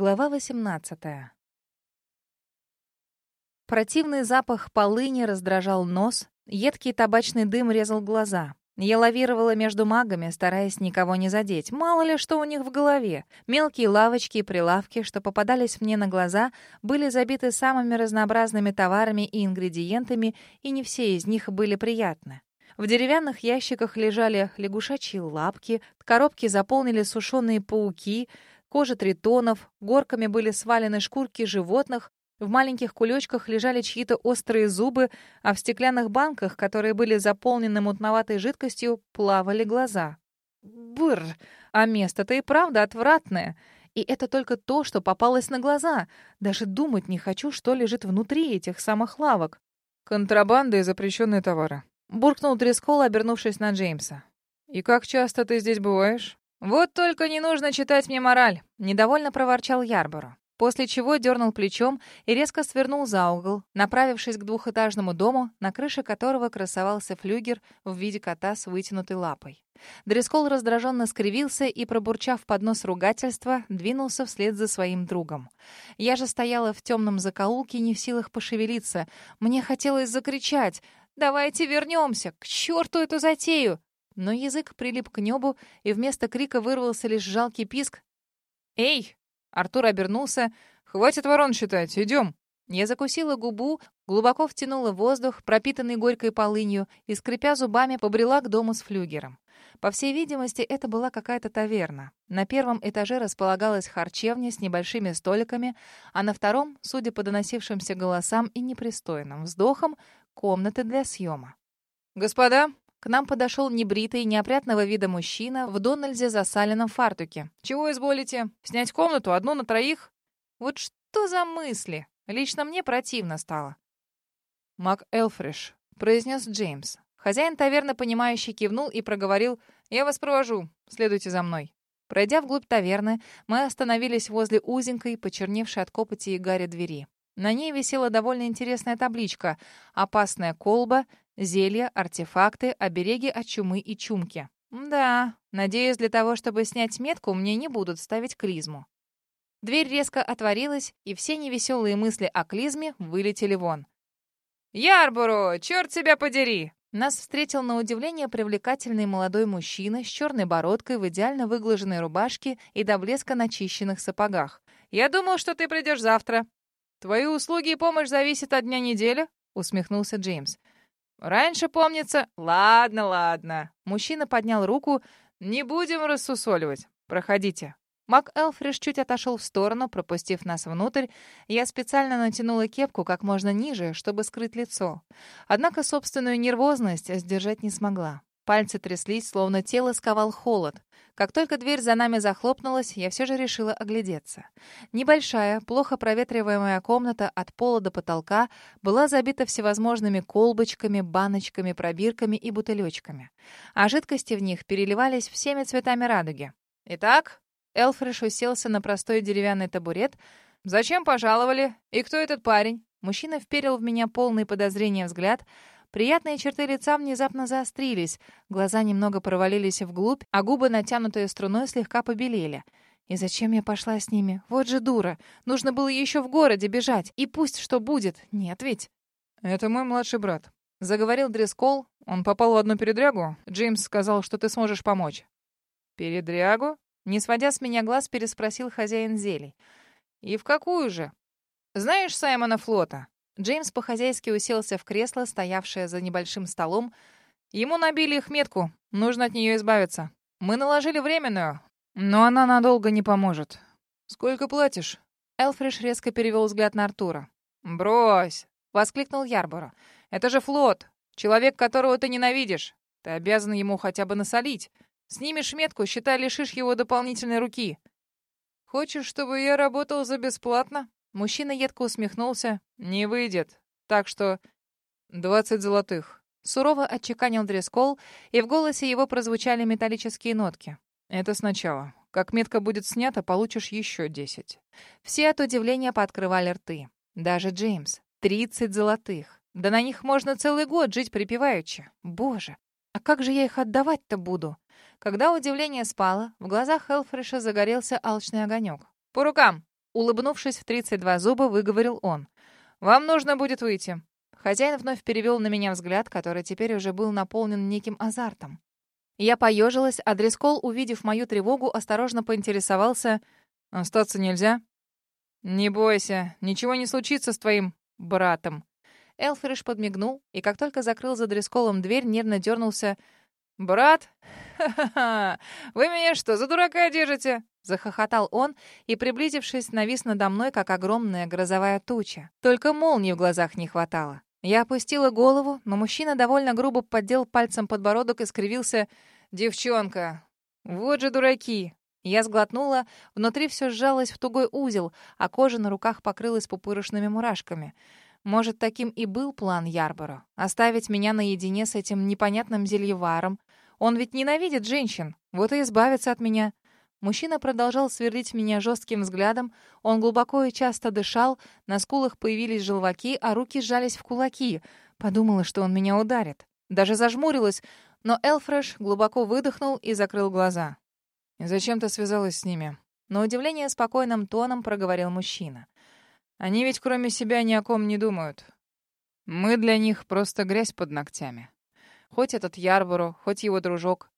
Глава 18. Противный запах полыни раздражал нос, едкий табачный дым резал глаза. Я лавировала между магами, стараясь никого не задеть. Мало ли что у них в голове. Мелкие лавочки и прилавки, что попадались мне на глаза, были забиты самыми разнообразными товарами и ингредиентами, и не все из них были приятны. В деревянных ящиках лежали лягушачьи лапки, коробки заполнили сушеные пауки — кожа тритонов, горками были свалены шкурки животных, в маленьких кулечках лежали чьи-то острые зубы, а в стеклянных банках, которые были заполнены мутноватой жидкостью, плавали глаза. Бр! А место-то и правда отвратное. И это только то, что попалось на глаза. Даже думать не хочу, что лежит внутри этих самых лавок. «Контрабанда и запрещенные товары», — буркнул Дрескол, обернувшись на Джеймса. «И как часто ты здесь бываешь?» «Вот только не нужно читать мне мораль», — недовольно проворчал Ярборо. После чего дернул плечом и резко свернул за угол, направившись к двухэтажному дому, на крыше которого красовался флюгер в виде кота с вытянутой лапой. Дрескол раздраженно скривился и, пробурчав под нос ругательства, двинулся вслед за своим другом. Я же стояла в темном закоулке, не в силах пошевелиться. Мне хотелось закричать «Давайте вернемся! К черту эту затею! Но язык прилип к небу, и вместо крика вырвался лишь жалкий писк. «Эй!» — Артур обернулся. «Хватит ворон считать, идем!» Я закусила губу, глубоко втянула воздух, пропитанный горькой полынью, и, скрипя зубами, побрела к дому с флюгером. По всей видимости, это была какая-то таверна. На первом этаже располагалась харчевня с небольшими столиками, а на втором, судя по доносившимся голосам и непристойным вздохам, комнаты для съема. «Господа, к нам подошел небритый, неопрятного вида мужчина в Дональдзе засаленном фартуке. «Чего изволите? Снять комнату одну на троих?» «Вот что за мысли? Лично мне противно стало». «Мак Элфриш», — произнес Джеймс. Хозяин таверны, понимающий, кивнул и проговорил «Я вас провожу. Следуйте за мной». Пройдя вглубь таверны, мы остановились возле узенькой, почерневшей от копоти и гари двери. На ней висела довольно интересная табличка «Опасная колба. Зелья, артефакты, обереги от чумы и чумки. Да, надеюсь, для того, чтобы снять метку, мне не будут ставить клизму. Дверь резко отворилась, и все невеселые мысли о клизме вылетели вон. «Ярборо, черт тебя подери!» Нас встретил на удивление привлекательный молодой мужчина с черной бородкой в идеально выглаженной рубашке и до блеска начищенных сапогах. «Я думал, что ты придешь завтра». «Твои услуги и помощь зависят от дня недели?» — усмехнулся Джеймс. Раньше, помнится... Ладно, ладно. Мужчина поднял руку. Не будем рассусоливать. Проходите. Мак Элфриш чуть отошел в сторону, пропустив нас внутрь. Я специально натянула кепку как можно ниже, чтобы скрыть лицо. Однако собственную нервозность сдержать не смогла. Пальцы тряслись, словно тело сковал холод. Как только дверь за нами захлопнулась, я все же решила оглядеться. Небольшая, плохо проветриваемая комната от пола до потолка была забита всевозможными колбочками, баночками, пробирками и бутылечками. А жидкости в них переливались всеми цветами радуги. «Итак?» Элфриш уселся на простой деревянный табурет. «Зачем пожаловали? И кто этот парень?» Мужчина вперил в меня полный подозрения взгляд — Приятные черты лица внезапно заострились, глаза немного провалились вглубь, а губы, натянутые струной, слегка побелели. И зачем я пошла с ними? Вот же дура. Нужно было еще в городе бежать. И пусть что будет. Нет ведь. «Это мой младший брат», — заговорил Дрескол. «Он попал в одну передрягу. Джеймс сказал, что ты сможешь помочь». «Передрягу?» Не сводя с меня глаз, переспросил хозяин зелий. «И в какую же?» «Знаешь Саймона Флота?» Джеймс по-хозяйски уселся в кресло, стоявшее за небольшим столом. Ему набили их метку. Нужно от нее избавиться. Мы наложили временную, но она надолго не поможет. Сколько платишь? Элфриш резко перевел взгляд на Артура. «Брось!» — воскликнул Ярборо. «Это же флот! Человек, которого ты ненавидишь! Ты обязан ему хотя бы насолить. Снимешь метку, считай, лишишь его дополнительной руки. Хочешь, чтобы я работал за бесплатно?» Мужчина едко усмехнулся. «Не выйдет. Так что двадцать золотых». Сурово отчеканил дрескол, и в голосе его прозвучали металлические нотки. «Это сначала. Как метка будет снята, получишь еще десять». Все от удивления пооткрывали рты. Даже Джеймс. Тридцать золотых. Да на них можно целый год жить припеваючи. Боже, а как же я их отдавать-то буду? Когда удивление спало, в глазах Хелфриша загорелся алчный огонек. «По рукам!» Улыбнувшись в 32 зуба, выговорил он. «Вам нужно будет выйти». Хозяин вновь перевел на меня взгляд, который теперь уже был наполнен неким азартом. Я поежилась, а Дрескол, увидев мою тревогу, осторожно поинтересовался. «Остаться нельзя?» «Не бойся, ничего не случится с твоим братом». Элфриш подмигнул, и как только закрыл за Дресколом дверь, нервно дернулся. «Брат? Ха-ха-ха! Вы меня что, за дурака держите?» Захохотал он и, приблизившись, навис надо мной, как огромная грозовая туча. Только молнии в глазах не хватало. Я опустила голову, но мужчина довольно грубо поддел пальцем подбородок и скривился. «Девчонка! Вот же дураки!» Я сглотнула, внутри все сжалось в тугой узел, а кожа на руках покрылась пупырышными мурашками. Может, таким и был план Ярборо — оставить меня наедине с этим непонятным зельеваром. Он ведь ненавидит женщин, вот и избавится от меня. Мужчина продолжал сверлить меня жестким взглядом. Он глубоко и часто дышал, на скулах появились желваки, а руки сжались в кулаки. Подумала, что он меня ударит. Даже зажмурилась, но Элфреш глубоко выдохнул и закрыл глаза. «Зачем ты связалась с ними?» На удивление спокойным тоном проговорил мужчина. «Они ведь кроме себя ни о ком не думают. Мы для них просто грязь под ногтями. Хоть этот Ярборо, хоть его дружок.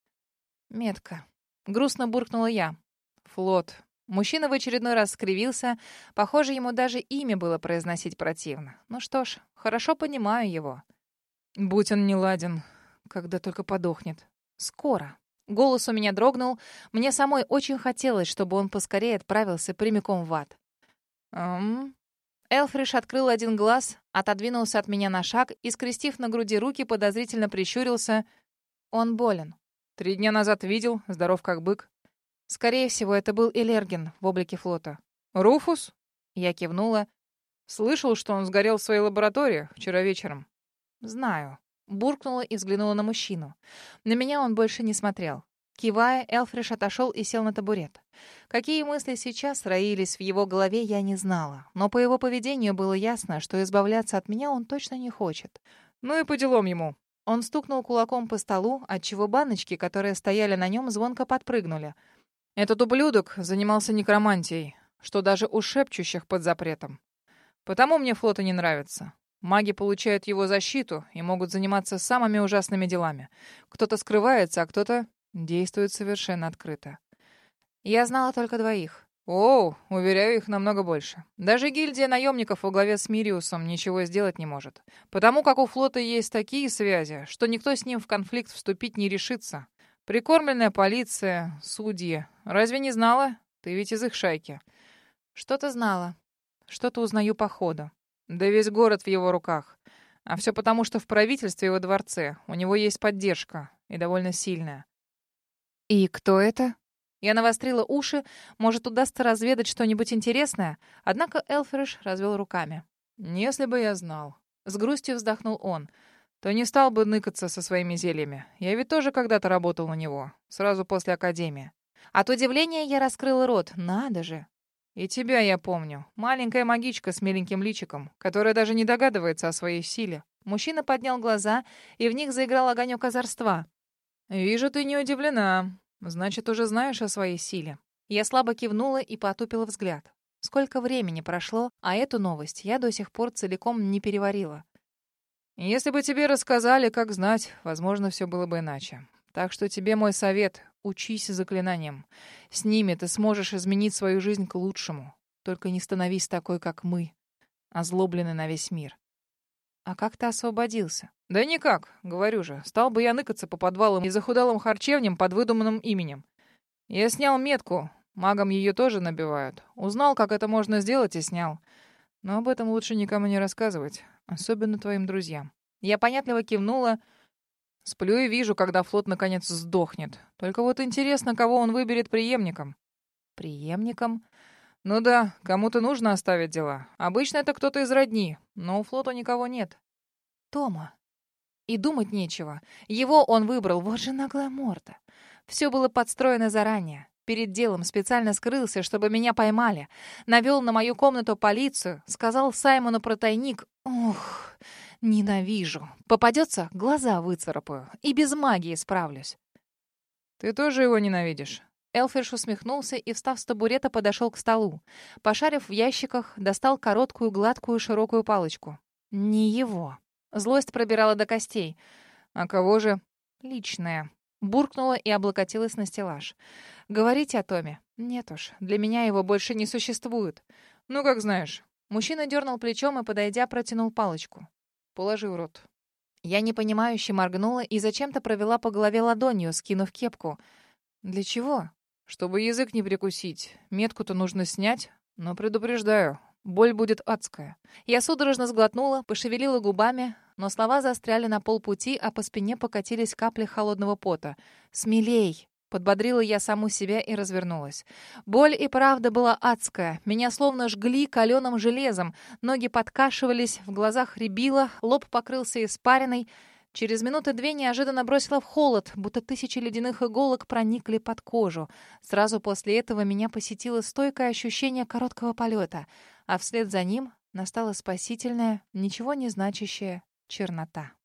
Метка. Грустно буркнула я. Флот. Мужчина в очередной раз скривился. Похоже, ему даже имя было произносить противно. Ну что ж, хорошо понимаю его. Будь он не ладен, когда только подохнет. Скоро. Голос у меня дрогнул. Мне самой очень хотелось, чтобы он поскорее отправился прямиком в ад. «Эм...» Элфриш открыл один глаз, отодвинулся от меня на шаг и, скрестив на груди руки, подозрительно прищурился. «Он болен. Три дня назад видел, здоров как бык. Скорее всего, это был Элерген в облике флота. «Руфус?» Я кивнула. «Слышал, что он сгорел в своей лаборатории вчера вечером». «Знаю». Буркнула и взглянула на мужчину. На меня он больше не смотрел. Кивая, Элфриш отошел и сел на табурет. Какие мысли сейчас роились в его голове, я не знала. Но по его поведению было ясно, что избавляться от меня он точно не хочет. «Ну и по делам ему», он стукнул кулаком по столу, отчего баночки, которые стояли на нем, звонко подпрыгнули. Этот ублюдок занимался некромантией, что даже у шепчущих под запретом. Потому мне флоты не нравятся. Маги получают его защиту и могут заниматься самыми ужасными делами. Кто-то скрывается, а кто-то действует совершенно открыто. Я знала только двоих. О, уверяю, их намного больше. Даже гильдия наемников во главе с Мириусом ничего сделать не может. Потому как у флота есть такие связи, что никто с ним в конфликт вступить не решится. Прикормленная полиция, судьи. Разве не знала? Ты ведь из их шайки. Что-то знала. Что-то узнаю по ходу. Да весь город в его руках. А все потому, что в правительстве во дворце у него есть поддержка, и довольно сильная. «И кто это?» Я навострила уши, может, удастся разведать что-нибудь интересное. Однако Элфриш развел руками. «Если бы я знал». С грустью вздохнул он. «То не стал бы ныкаться со своими зельями. Я ведь тоже когда-то работал на него. Сразу после академии». От удивления я раскрыла рот. «Надо же!» «И тебя я помню. Маленькая магичка с миленьким личиком, которая даже не догадывается о своей силе». Мужчина поднял глаза, и в них заиграл огонек озорства. «Вижу, ты не удивлена. Значит, уже знаешь о своей силе. Я слабо кивнула и потупила взгляд. Сколько времени прошло, а эту новость я до сих пор целиком не переварила. Если бы тебе рассказали, как знать, возможно, все было бы иначе. Так что тебе мой совет — учись заклинаниям. С ними ты сможешь изменить свою жизнь к лучшему. Только не становись такой, как мы, озлобленный на весь мир. «А как ты освободился?» «Да никак, говорю же. Стал бы я ныкаться по подвалам и захудалым харчевням под выдуманным именем. Я снял метку, магам ее тоже набивают. Узнал, как это можно сделать, и снял. Но об этом лучше никому не рассказывать, особенно твоим друзьям». Я понятливо кивнула. Сплю и вижу, когда флот наконец сдохнет. Только вот интересно, кого он выберет преемником. Преемником? Ну да, кому-то нужно оставить дела. Обычно это кто-то из родни, но у флота никого нет. Тома. И думать нечего. Его он выбрал, вот же наглая морда. Все было подстроено заранее. Перед делом специально скрылся, чтобы меня поймали. Навел на мою комнату полицию, сказал Саймону про тайник. Ух, ненавижу. Попадется, глаза выцарапаю. И без магии справлюсь. Ты тоже его ненавидишь? Элферш усмехнулся и, встав с табурета, подошел к столу. Пошарив в ящиках, достал короткую, гладкую, широкую палочку. Не его. Злость пробирала до костей. А кого же? Личное. Буркнула и облокотилась на стеллаж. «Говорите о Томе?» «Нет уж, для меня его больше не существует». «Ну, как знаешь». Мужчина дернул плечом и, подойдя, протянул палочку. «Положи в рот». Я непонимающе моргнула и зачем-то провела по голове ладонью, скинув кепку. «Для чего?» «Чтобы язык не прикусить. Метку-то нужно снять, но предупреждаю, боль будет адская». Я судорожно сглотнула, пошевелила губами, но слова застряли на полпути, а по спине покатились капли холодного пота. «Смелей!» Подбодрила я саму себя и развернулась. Боль и правда была адская. Меня словно жгли каленым железом. Ноги подкашивались, в глазах рябило, лоб покрылся испариной. Через минуты две неожиданно бросила в холод, будто тысячи ледяных иголок проникли под кожу. Сразу после этого меня посетило стойкое ощущение короткого полета, а вслед за ним настала спасительная, ничего не значащая чернота.